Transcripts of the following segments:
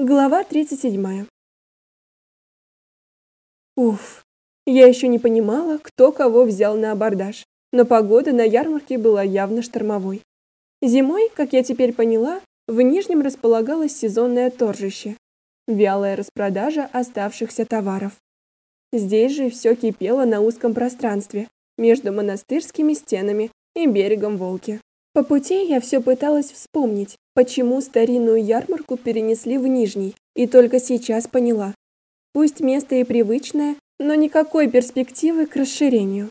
Глава 37. Уф. Я еще не понимала, кто кого взял на абордаж, но погода на ярмарке была явно штормовой. Зимой, как я теперь поняла, в Нижнем располагалось сезонное торжище, вялая распродажа оставшихся товаров. Здесь же все кипело на узком пространстве между монастырскими стенами и берегом Волки. По пути я все пыталась вспомнить, почему старинную ярмарку перенесли в Нижний, и только сейчас поняла. Пусть место и привычное, но никакой перспективы к расширению.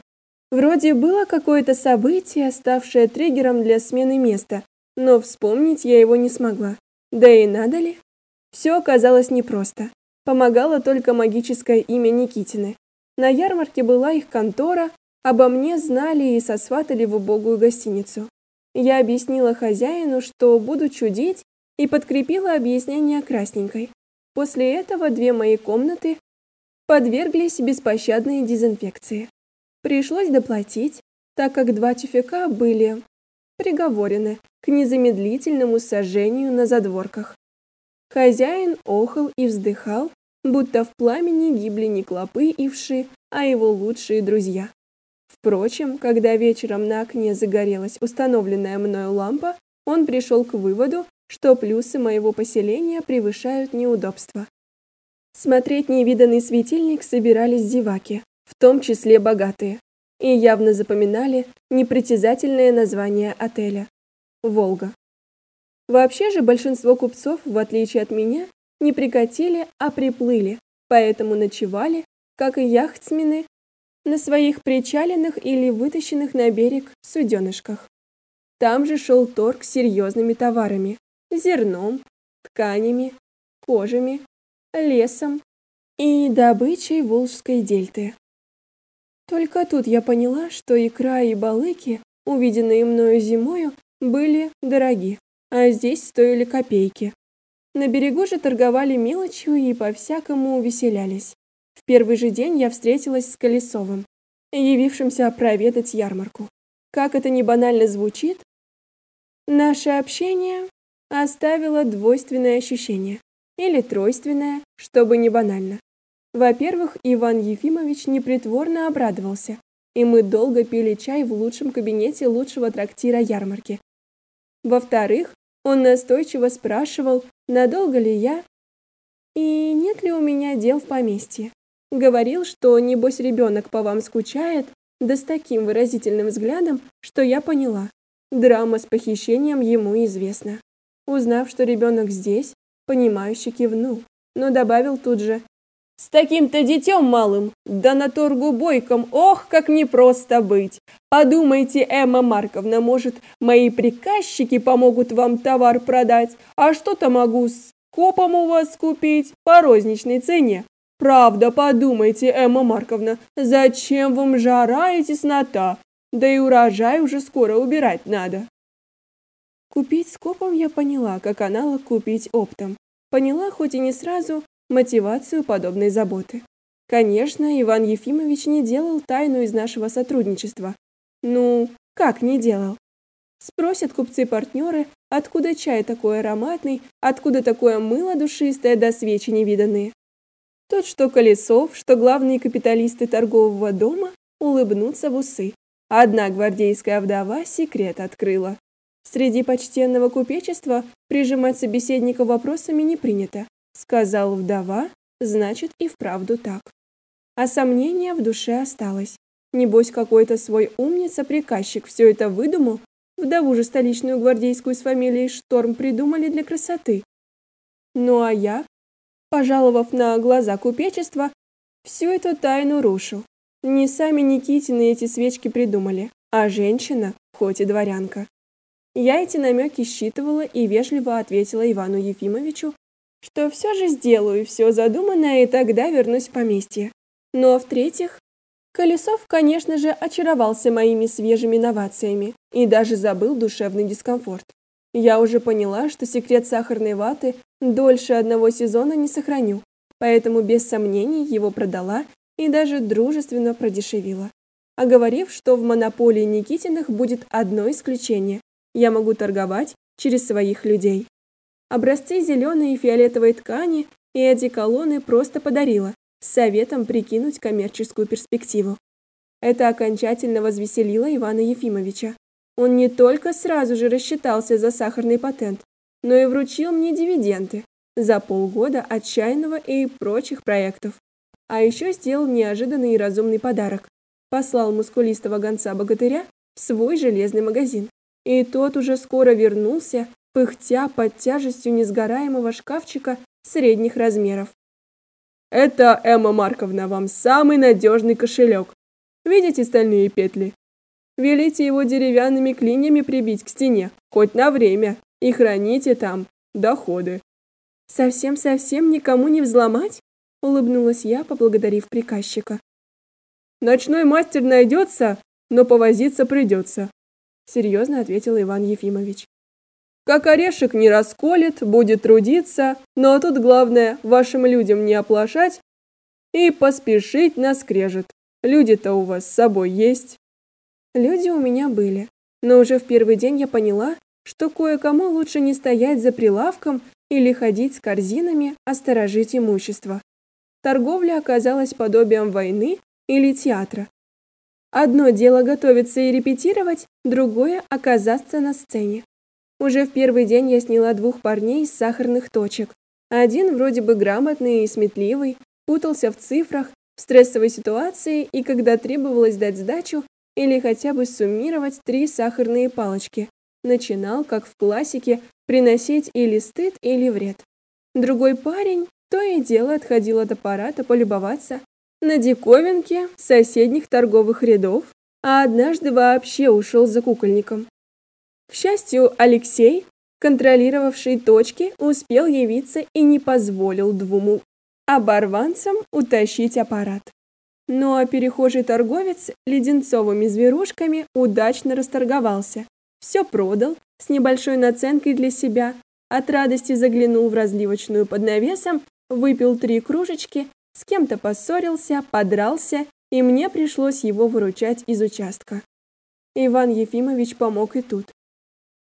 Вроде было какое-то событие, ставшее триггером для смены места, но вспомнить я его не смогла. Да и надо ли? Все оказалось непросто. Помогало только магическое имя Никитины. На ярмарке была их контора, обо мне знали и сосватали в убогую гостиницу. Я объяснила хозяину, что буду чудить, и подкрепила объяснение красненькой. После этого две мои комнаты подверглись беспощадной дезинфекции. Пришлось доплатить, так как два тюфяка были приговорены к незамедлительному сожжению на задворках. Хозяин охал и вздыхал, будто в пламени гибли не клопы и вши, а его лучшие друзья. Впрочем, когда вечером на окне загорелась установленная мною лампа, он пришел к выводу, что плюсы моего поселения превышают неудобства. Смотреть невиданный светильник собирались зеваки, в том числе богатые, и явно запоминали непритязательное название отеля Волга. Вообще же большинство купцов, в отличие от меня, не прикатили, а приплыли, поэтому ночевали, как и яхтсмены, на своих причаленных или вытащенных на берег суденышках. Там же шел торг с серьезными товарами: зерном, тканями, кожами, лесом и добычей Волжской дельты. Только тут я поняла, что икра и балыки, увиденные мною зимою, были дороги, а здесь стоили копейки. На берегу же торговали мелочью и по-всякому увеселялись. Первый же день я встретилась с Колесовым, явившимся проведать ярмарку. Как это ни банально звучит, наше общение оставило двойственное ощущение или тройственное, чтобы не банально. Во-первых, Иван Ефимович непритворно обрадовался, и мы долго пили чай в лучшем кабинете лучшего трактира ярмарки. Во-вторых, он настойчиво спрашивал, надолго ли я и нет ли у меня дел в поместье. Говорил, что небось ребенок по вам скучает, да с таким выразительным взглядом, что я поняла. Драма с похищением ему известна. Узнав, что ребенок здесь, понимающе кивнул, но добавил тут же: "С таким-то детем малым, да на торгу бойком, ох, как непросто быть. Подумайте, Эмма Марковна, может, мои приказчики помогут вам товар продать, а что-то могу с копом у вас купить по розничной цене. Правда, подумайте, Эмма Марковна, зачем вам жара и теснота? Да и урожай уже скоро убирать надо. Купить скопом я поняла, как аналог купить оптом. Поняла, хоть и не сразу, мотивацию подобной заботы. Конечно, Иван Ефимович не делал тайну из нашего сотрудничества. Ну, как не делал? Спросят купцы-партнеры, откуда чай такой ароматный, откуда такое мыло душистое до да свечи невиданные. Тот, что Колесов, что главные капиталисты торгового дома улыбнутся в усы. Одна гвардейская вдова секрет открыла. Среди почтенного купечества прижимать собеседника вопросами не принято, сказал вдова, значит и вправду так. А сомнение в душе осталось. Небось какой-то свой умница-приказчик все это выдумал, вдову же столичную гвардейскую с фамилией Шторм придумали для красоты. Ну а я пожаловав на глаза купечества, всю эту тайну рушу. Не сами Никитины эти свечки придумали, а женщина, хоть и дворянка. Я эти намеки считывала и вежливо ответила Ивану Ефимовичу, что все же сделаю все задуманное и тогда вернусь в поместье. Ну в-третьих, Колесов, конечно же, очаровался моими свежими новациями и даже забыл душевный дискомфорт. Я уже поняла, что секрет сахарной ваты дольше одного сезона не сохраню, поэтому без сомнений его продала и даже дружественно продешевила, оговорив, что в монополии Никитиных будет одно исключение: я могу торговать через своих людей. Образцы зеленой и фиолетовой ткани и одеколоны просто подарила, с советом прикинуть коммерческую перспективу. Это окончательно возвеселило Ивана Ефимовича. Он не только сразу же рассчитался за сахарный патент, но и вручил мне дивиденды за полгода отчаянного и прочих проектов. А еще сделал неожиданный и разумный подарок. Послал мускулистого гонца-богатыря в свой железный магазин. И тот уже скоро вернулся, пыхтя под тяжестью несгораемого шкафчика средних размеров. Это, Эмма Марковна, вам самый надежный кошелек. Видите стальные петли? Велите его деревянными клиньями прибить к стене, хоть на время, и храните там доходы. Совсем-совсем никому не взломать? улыбнулась я, поблагодарив приказчика. Ночной мастер найдется, но повозиться придется», — серьезно ответил Иван Ефимович. Как орешек не расколет, будет трудиться, но тут главное вашим людям не оплошать и поспешить на скрежет. Люди-то у вас с собой есть. Люди у меня были, но уже в первый день я поняла, что кое-кому лучше не стоять за прилавком или ходить с корзинами, а сторожить имущество. Торговля оказалась подобием войны или театра. Одно дело готовиться и репетировать, другое оказаться на сцене. Уже в первый день я сняла двух парней из сахарных точек. Один вроде бы грамотный и сметливый, путался в цифрах, в стрессовой ситуации и когда требовалось дать сдачу или хотя бы суммировать три сахарные палочки, начинал, как в классике, приносить или стыд, или вред. Другой парень то и дело отходил от аппарата полюбоваться на диковинки соседних торговых рядов, а однажды вообще ушел за кукольником. К счастью, Алексей, контролировавший точки, успел явиться и не позволил двум оборванцам утащить аппарат. Ну а перехожий торговец леденцовыми зверушками удачно расторговался. Все продал с небольшой наценкой для себя. От радости заглянул в разливочную под навесом, выпил три кружечки, с кем-то поссорился, подрался, и мне пришлось его выручать из участка. Иван Ефимович помог и тут.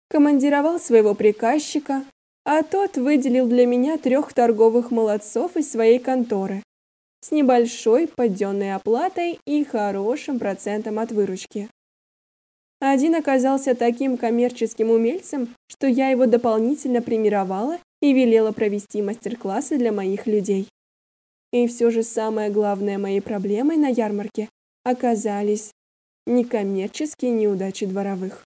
Командировал своего приказчика, а тот выделил для меня трех торговых молодцов из своей конторы с небольшой подденной оплатой и хорошим процентом от выручки. Один оказался таким коммерческим умельцем, что я его дополнительно премировала и велела провести мастер-классы для моих людей. И все же самое главное моей проблемой на ярмарке оказались некоммерческие неудачи дворовых.